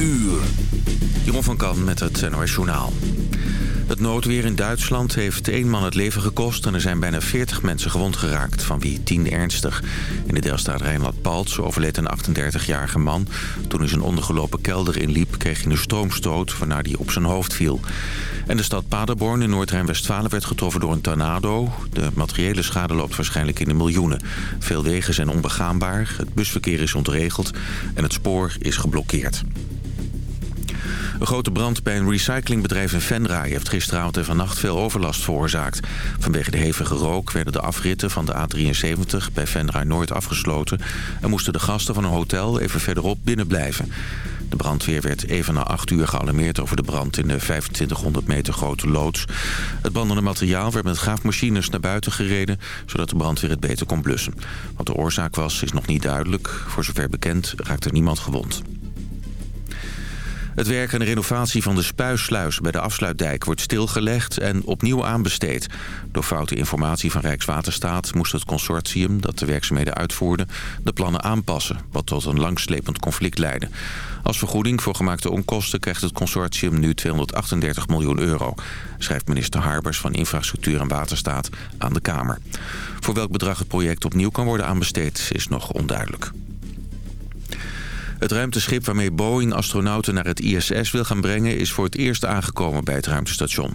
uur. Jeroen van Kan met het NOS Journaal. Het noodweer in Duitsland heeft één man het leven gekost... en er zijn bijna 40 mensen gewond geraakt, van wie 10 ernstig. In de deelstaat Rijnland-Palts overleed een 38-jarige man. Toen hij zijn ondergelopen kelder inliep, kreeg hij een stroomstoot... waarna hij op zijn hoofd viel. En de stad Paderborn in Noord-Rijn-Westfalen werd getroffen door een tornado. De materiële schade loopt waarschijnlijk in de miljoenen. Veel wegen zijn onbegaanbaar, het busverkeer is ontregeld... en het spoor is geblokkeerd. Een grote brand bij een recyclingbedrijf in Venray heeft gisteravond en vannacht veel overlast veroorzaakt. Vanwege de hevige rook werden de afritten van de A73 bij Venray Noord afgesloten... en moesten de gasten van een hotel even verderop binnen blijven. De brandweer werd even na acht uur gealarmeerd over de brand in de 2500 meter grote loods. Het brandende materiaal werd met graafmachines naar buiten gereden... zodat de brandweer het beter kon blussen. Wat de oorzaak was, is nog niet duidelijk. Voor zover bekend raakte niemand gewond. Het werk en de renovatie van de spuissluis bij de afsluitdijk wordt stilgelegd en opnieuw aanbesteed. Door foute informatie van Rijkswaterstaat moest het consortium dat de werkzaamheden uitvoerde de plannen aanpassen, wat tot een langslepend conflict leidde. Als vergoeding voor gemaakte onkosten krijgt het consortium nu 238 miljoen euro, schrijft minister Harbers van Infrastructuur en Waterstaat aan de Kamer. Voor welk bedrag het project opnieuw kan worden aanbesteed is nog onduidelijk. Het ruimteschip waarmee Boeing astronauten naar het ISS wil gaan brengen... is voor het eerst aangekomen bij het ruimtestation.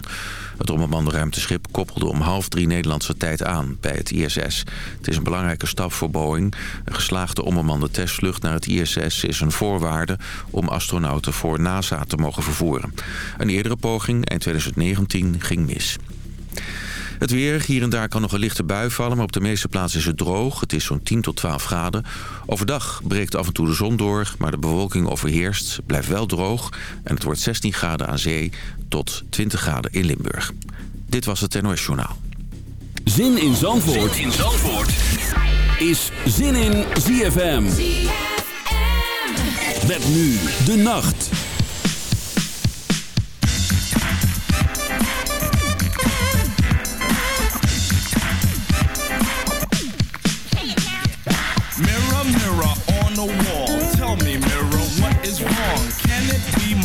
Het onbemande ruimteschip koppelde om half drie Nederlandse tijd aan bij het ISS. Het is een belangrijke stap voor Boeing. Een geslaagde onbemande testvlucht naar het ISS is een voorwaarde... om astronauten voor NASA te mogen vervoeren. Een eerdere poging, eind 2019, ging mis. Het weer, hier en daar kan nog een lichte bui vallen... maar op de meeste plaatsen is het droog. Het is zo'n 10 tot 12 graden. Overdag breekt af en toe de zon door, maar de bewolking overheerst. Blijft wel droog en het wordt 16 graden aan zee tot 20 graden in Limburg. Dit was het NOS Journaal. Zin in Zandvoort, zin in Zandvoort. is Zin in ZFM. ZFM. Met nu de nacht.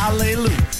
Hallelujah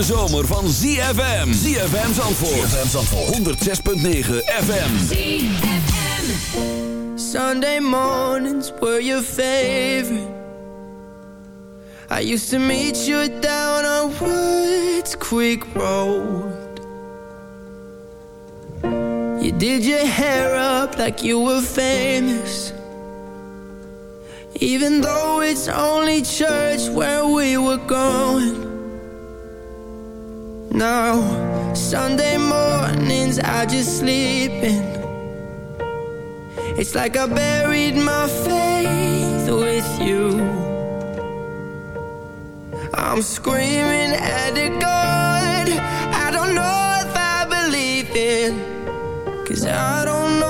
hete zomer van ZFM. ZFM Zandvoort. ZFM Zandvoort. 106.9 FM. ZFM. Sunday mornings were your favorite. I used to meet you down on Woods Creek Road. You did your hair up like you were famous. Even though it's only church where we were going Now, Sunday mornings I just sleep in It's like I buried my faith with you. I'm screaming at a God I don't know if I believe in. Cause I don't know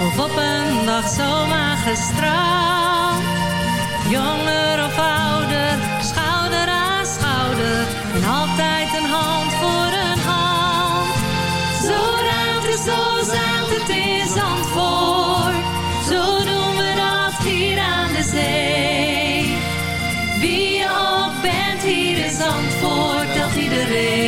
Of op een dag zomaar gestraald. Jonger of ouder, schouder aan schouder. En altijd een hand voor een hand. Zo ruimt het, zo zaad het in Zandvoort. Zo doen we dat hier aan de zee. Wie je ook bent hier in Zandvoort Dat iedereen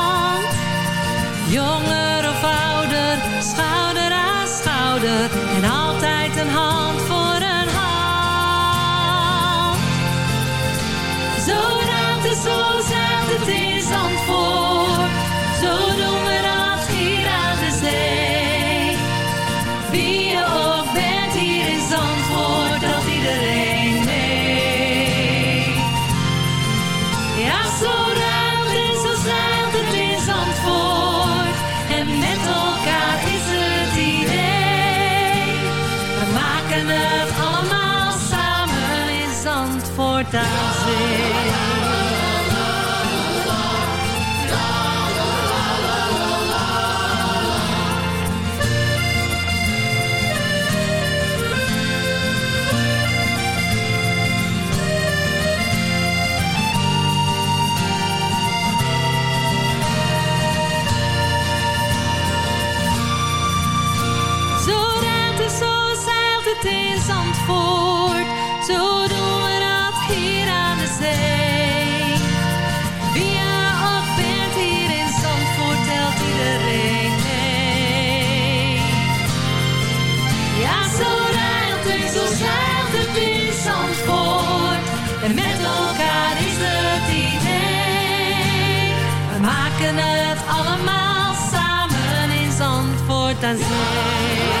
Jonger of ouder, schouder aan schouder, en altijd fantasy. En met elkaar is het idee. We maken het allemaal samen in Zandvoort aan zee.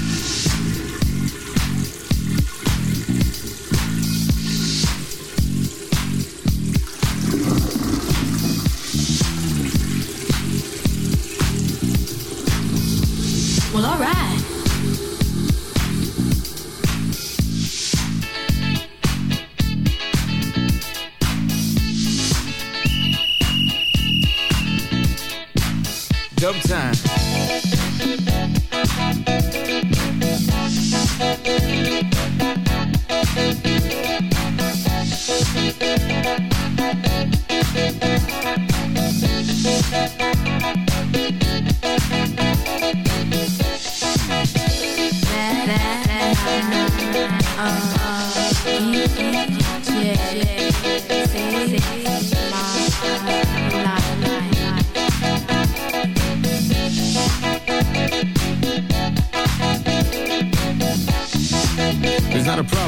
dumb time.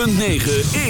106.9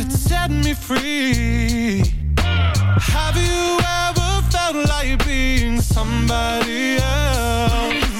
it set me free. Have you ever felt like being somebody else?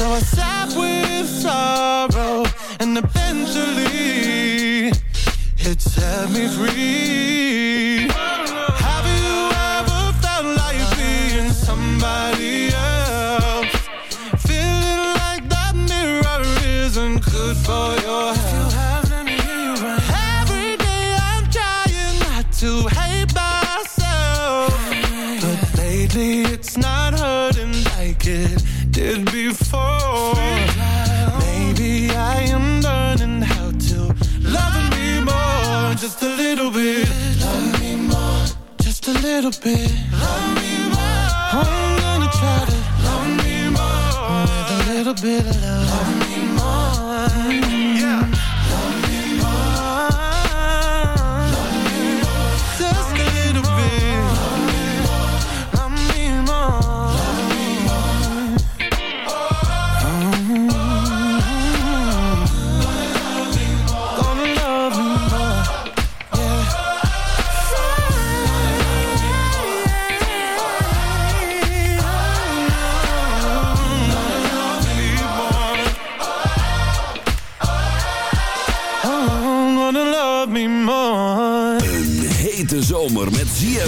So I sat with sorrow, and eventually it set me free. Have you ever felt like being somebody else? Feeling like that mirror isn't good for your health. A